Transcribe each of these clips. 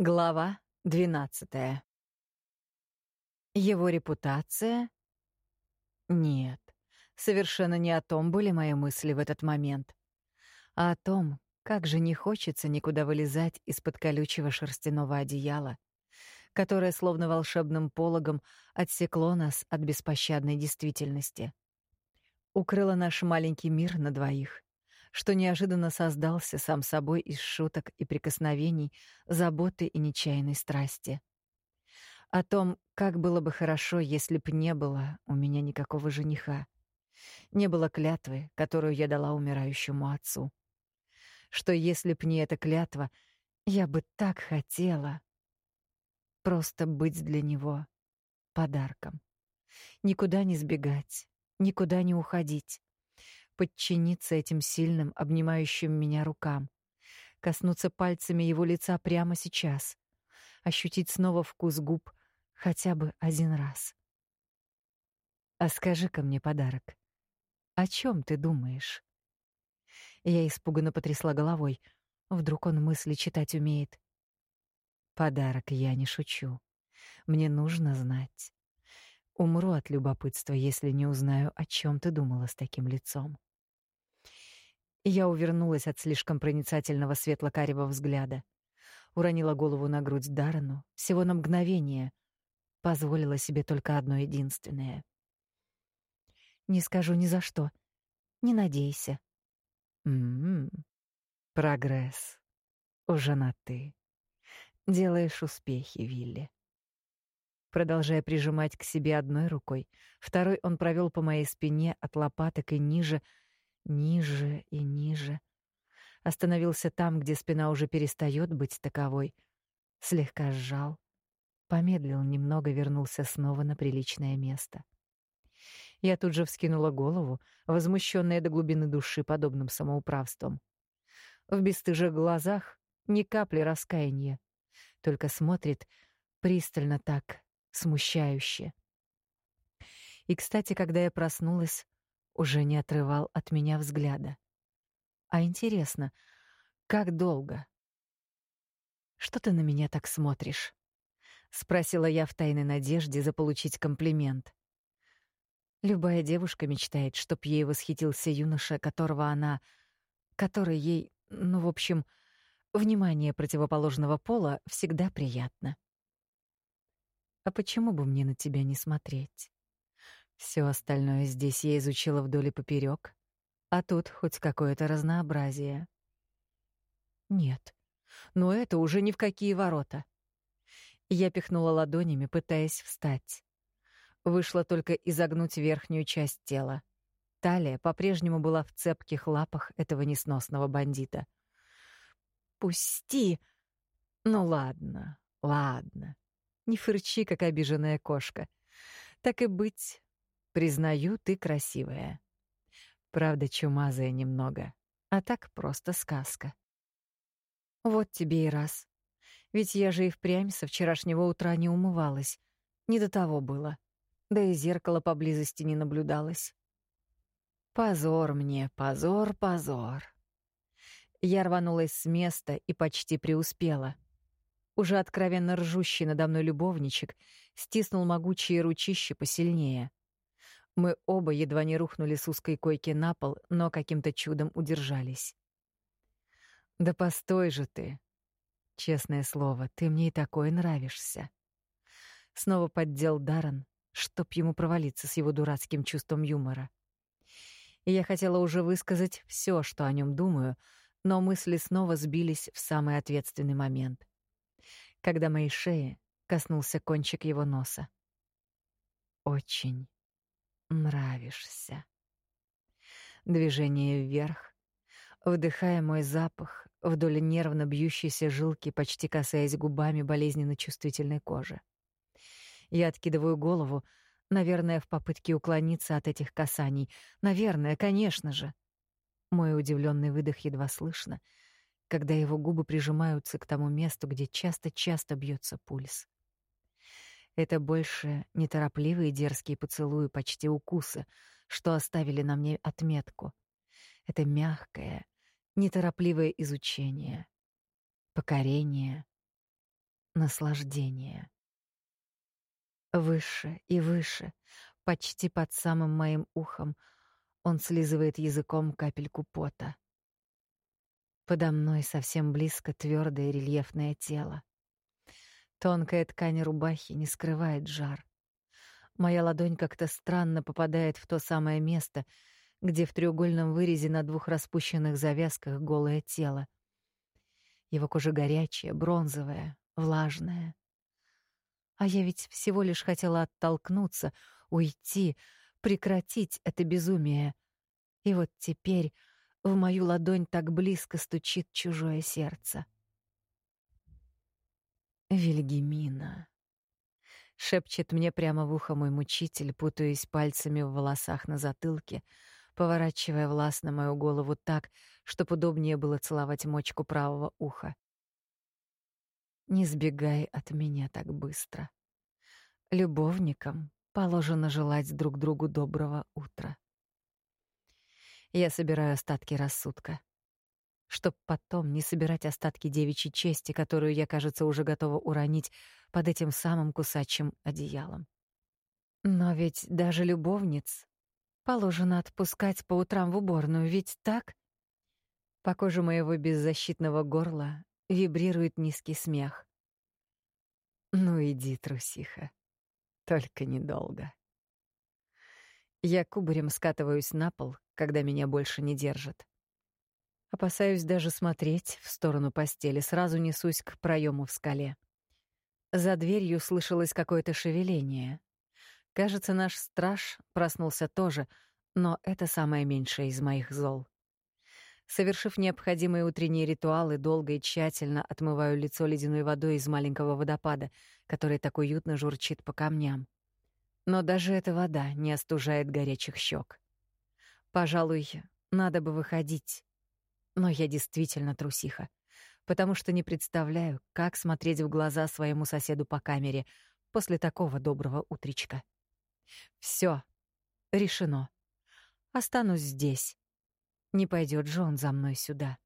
Глава 12. Его репутация? Нет, совершенно не о том были мои мысли в этот момент, а о том, как же не хочется никуда вылезать из-под колючего шерстяного одеяла, которое словно волшебным пологом отсекло нас от беспощадной действительности. Укрыло наш маленький мир на двоих — что неожиданно создался сам собой из шуток и прикосновений, заботы и нечаянной страсти. О том, как было бы хорошо, если б не было у меня никакого жениха. Не было клятвы, которую я дала умирающему отцу. Что если б не эта клятва, я бы так хотела просто быть для него подарком. Никуда не сбегать, никуда не уходить подчиниться этим сильным, обнимающим меня рукам, коснуться пальцами его лица прямо сейчас, ощутить снова вкус губ хотя бы один раз. А скажи-ка мне подарок. О чем ты думаешь? Я испуганно потрясла головой. Вдруг он мысли читать умеет. Подарок я не шучу. Мне нужно знать. Умру от любопытства, если не узнаю, о чем ты думала с таким лицом. Я увернулась от слишком проницательного светло-карего взгляда. Уронила голову на грудь Дарану всего на мгновение. Позволила себе только одно единственное. «Не скажу ни за что. Не надейся». «М-м-м. Прогресс. Уже на «ты». Делаешь успехи, Вилли». Продолжая прижимать к себе одной рукой, второй он провел по моей спине от лопаток и ниже, ниже и ниже. Остановился там, где спина уже перестает быть таковой. Слегка сжал, помедлил немного, вернулся снова на приличное место. Я тут же вскинула голову, возмущенная до глубины души подобным самоуправством. В бесстыжих глазах ни капли раскаяния, только смотрит пристально так, смущающе. И, кстати, когда я проснулась, уже не отрывал от меня взгляда. А интересно, как долго? Что ты на меня так смотришь? спросила я в тайной надежде заполучить комплимент. Любая девушка мечтает, чтоб ей восхитился юноша, которого она, который ей, ну, в общем, внимание противоположного пола всегда приятно. А почему бы мне на тебя не смотреть? Все остальное здесь я изучила вдоль и поперек, а тут хоть какое-то разнообразие. Нет, но это уже ни в какие ворота. Я пихнула ладонями, пытаясь встать. Вышло только изогнуть верхнюю часть тела. Талия по-прежнему была в цепких лапах этого несносного бандита. «Пусти!» «Ну ладно, ладно. Не фырчи, как обиженная кошка. Так и быть, Признаю, ты красивая. Правда, чумазая немного, а так просто сказка. Вот тебе и раз. Ведь я же и впрямь со вчерашнего утра не умывалась. Не до того было. Да и зеркала поблизости не наблюдалось. Позор мне, позор, позор. Я рванулась с места и почти преуспела. Уже откровенно ржущий надо мной любовничек стиснул могучие ручища посильнее. Мы оба едва не рухнули с узкой койки на пол, но каким-то чудом удержались. «Да постой же ты! Честное слово, ты мне и такой нравишься!» Снова поддел Даран, чтоб ему провалиться с его дурацким чувством юмора. И я хотела уже высказать все, что о нем думаю, но мысли снова сбились в самый ответственный момент, когда моей шеи коснулся кончик его носа. Очень нравишься. Движение вверх, вдыхая мой запах вдоль нервно бьющейся жилки, почти касаясь губами болезненно чувствительной кожи. Я откидываю голову, наверное, в попытке уклониться от этих касаний. Наверное, конечно же. Мой удивленный выдох едва слышно, когда его губы прижимаются к тому месту, где часто-часто бьется пульс. Это больше неторопливые дерзкие поцелуи, почти укусы, что оставили на мне отметку. Это мягкое, неторопливое изучение, покорение, наслаждение. Выше и выше, почти под самым моим ухом, он слизывает языком капельку пота. Подо мной совсем близко твердое рельефное тело. Тонкая ткань рубахи не скрывает жар. Моя ладонь как-то странно попадает в то самое место, где в треугольном вырезе на двух распущенных завязках голое тело. Его кожа горячая, бронзовая, влажная. А я ведь всего лишь хотела оттолкнуться, уйти, прекратить это безумие. И вот теперь в мою ладонь так близко стучит чужое сердце. Вильгемина шепчет мне прямо в ухо мой мучитель, путаясь пальцами в волосах на затылке, поворачивая властно мою голову так, чтобы удобнее было целовать мочку правого уха. Не сбегай от меня так быстро. Любовникам положено желать друг другу доброго утра. Я собираю остатки рассудка чтоб потом не собирать остатки девичьей чести, которую я, кажется, уже готова уронить под этим самым кусачим одеялом. Но ведь даже любовниц положено отпускать по утрам в уборную, ведь так? По коже моего беззащитного горла вибрирует низкий смех. Ну иди, трусиха. Только недолго. Я кубарем скатываюсь на пол, когда меня больше не держат. Опасаюсь даже смотреть в сторону постели, сразу несусь к проему в скале. За дверью слышалось какое-то шевеление. Кажется, наш страж проснулся тоже, но это самое меньшее из моих зол. Совершив необходимые утренние ритуалы, долго и тщательно отмываю лицо ледяной водой из маленького водопада, который так уютно журчит по камням. Но даже эта вода не остужает горячих щек. Пожалуй, надо бы выходить. Но я действительно трусиха, потому что не представляю, как смотреть в глаза своему соседу по камере после такого доброго утречка. Все решено. Останусь здесь. Не пойдет же он за мной сюда.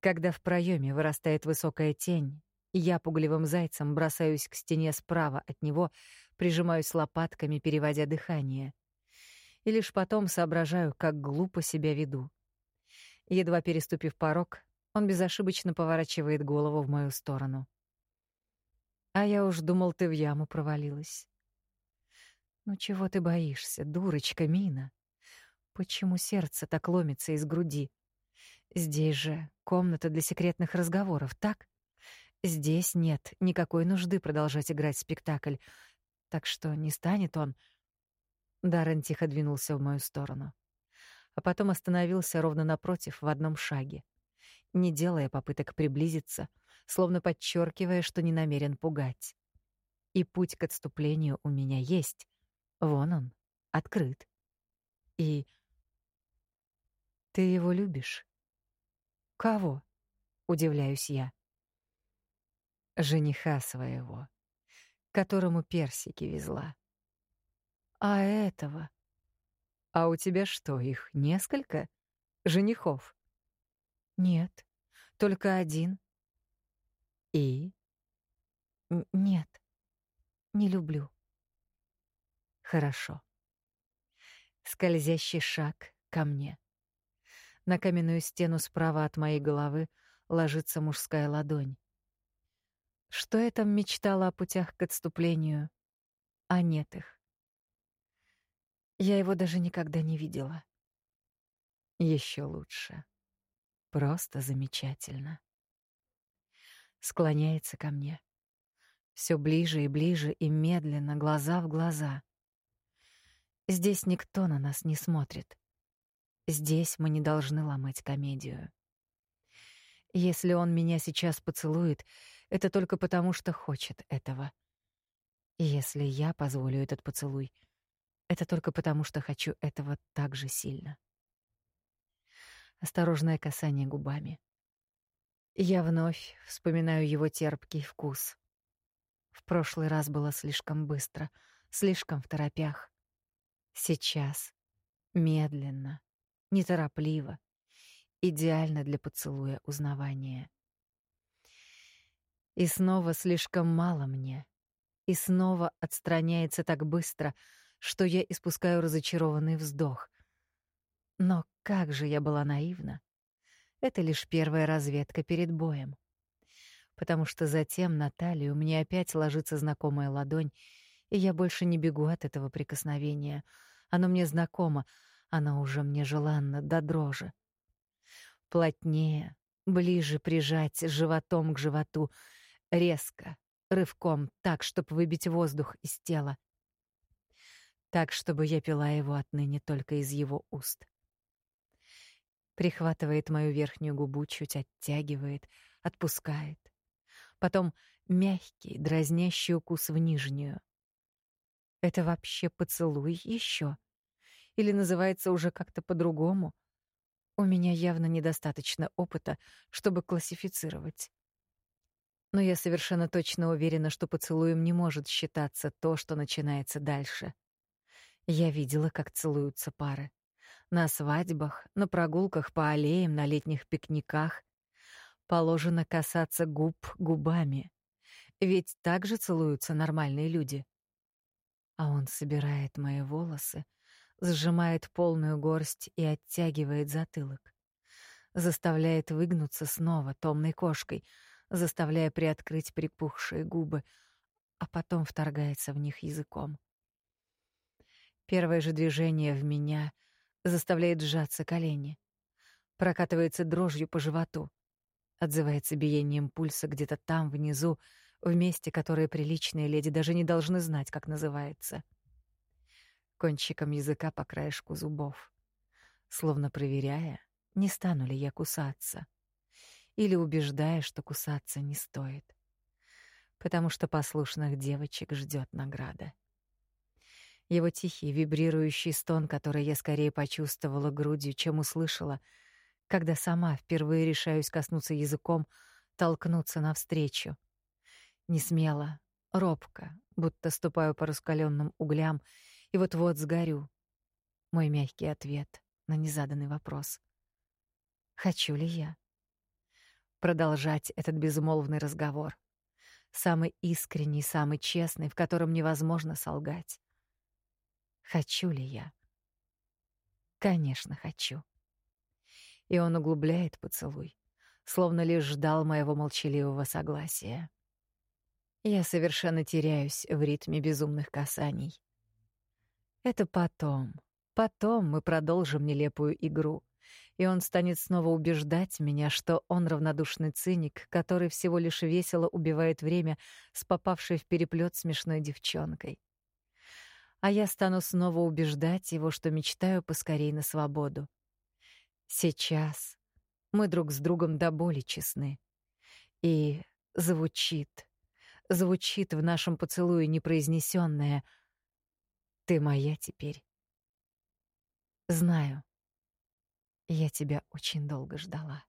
Когда в проеме вырастает высокая тень, я пугливым зайцем бросаюсь к стене справа от него, прижимаюсь лопатками, переводя дыхание. И лишь потом соображаю, как глупо себя веду. Едва переступив порог, он безошибочно поворачивает голову в мою сторону. А я уж думал, ты в яму провалилась. Ну чего ты боишься, дурочка Мина? Почему сердце так ломится из груди? Здесь же комната для секретных разговоров, так? Здесь нет никакой нужды продолжать играть спектакль, так что не станет он. Даррен тихо двинулся в мою сторону а потом остановился ровно напротив, в одном шаге, не делая попыток приблизиться, словно подчеркивая, что не намерен пугать. И путь к отступлению у меня есть. Вон он, открыт. И ты его любишь? Кого? удивляюсь я. Жениха своего, которому персики везла. А этого а у тебя что, их несколько? Женихов? Нет, только один. И? нет, не люблю. Хорошо. Скользящий шаг ко мне. На каменную стену справа от моей головы ложится мужская ладонь. Что я там мечтала о путях к отступлению, а нет их. Я его даже никогда не видела. Еще лучше. Просто замечательно. Склоняется ко мне. Все ближе и ближе и медленно, глаза в глаза. Здесь никто на нас не смотрит. Здесь мы не должны ломать комедию. Если он меня сейчас поцелует, это только потому, что хочет этого. Если я позволю этот поцелуй — это только потому, что хочу этого так же сильно. Осторожное касание губами. Я вновь вспоминаю его терпкий вкус. В прошлый раз было слишком быстро, слишком в торопях. Сейчас медленно, неторопливо, идеально для поцелуя узнавания. И снова слишком мало мне. И снова отстраняется так быстро, что я испускаю разочарованный вздох. Но как же я была наивна. Это лишь первая разведка перед боем. Потому что затем на талию мне опять ложится знакомая ладонь, и я больше не бегу от этого прикосновения. Оно мне знакомо, оно уже мне желанно до дрожи. Плотнее, ближе прижать животом к животу, резко, рывком, так, чтобы выбить воздух из тела. Так, чтобы я пила его отныне только из его уст. Прихватывает мою верхнюю губу, чуть оттягивает, отпускает. Потом мягкий, дразнящий укус в нижнюю. Это вообще поцелуй еще? Или называется уже как-то по-другому? У меня явно недостаточно опыта, чтобы классифицировать. Но я совершенно точно уверена, что поцелуем не может считаться то, что начинается дальше. Я видела, как целуются пары. На свадьбах, на прогулках по аллеям, на летних пикниках. Положено касаться губ губами. Ведь так же целуются нормальные люди. А он собирает мои волосы, сжимает полную горсть и оттягивает затылок. Заставляет выгнуться снова томной кошкой, заставляя приоткрыть припухшие губы, а потом вторгается в них языком. Первое же движение в меня заставляет сжаться колени. Прокатывается дрожью по животу. Отзывается биением пульса где-то там, внизу, в месте, которое приличные леди даже не должны знать, как называется. Кончиком языка по краешку зубов, словно проверяя, не стану ли я кусаться, или убеждая, что кусаться не стоит, потому что послушных девочек ждет награда. Его тихий, вибрирующий стон, который я скорее почувствовала грудью, чем услышала, когда сама впервые решаюсь коснуться языком, толкнуться навстречу. Не смело, робко, будто ступаю по раскаленным углям и вот-вот сгорю. Мой мягкий ответ на незаданный вопрос. Хочу ли я? Продолжать этот безмолвный разговор. Самый искренний, самый честный, в котором невозможно солгать. Хочу ли я? Конечно, хочу. И он углубляет поцелуй, словно лишь ждал моего молчаливого согласия. Я совершенно теряюсь в ритме безумных касаний. Это потом. Потом мы продолжим нелепую игру, и он станет снова убеждать меня, что он равнодушный циник, который всего лишь весело убивает время с попавшей в переплет смешной девчонкой а я стану снова убеждать его, что мечтаю поскорей на свободу. Сейчас мы друг с другом до боли честны. И звучит, звучит в нашем поцелуе непроизнесённое «Ты моя теперь». Знаю, я тебя очень долго ждала.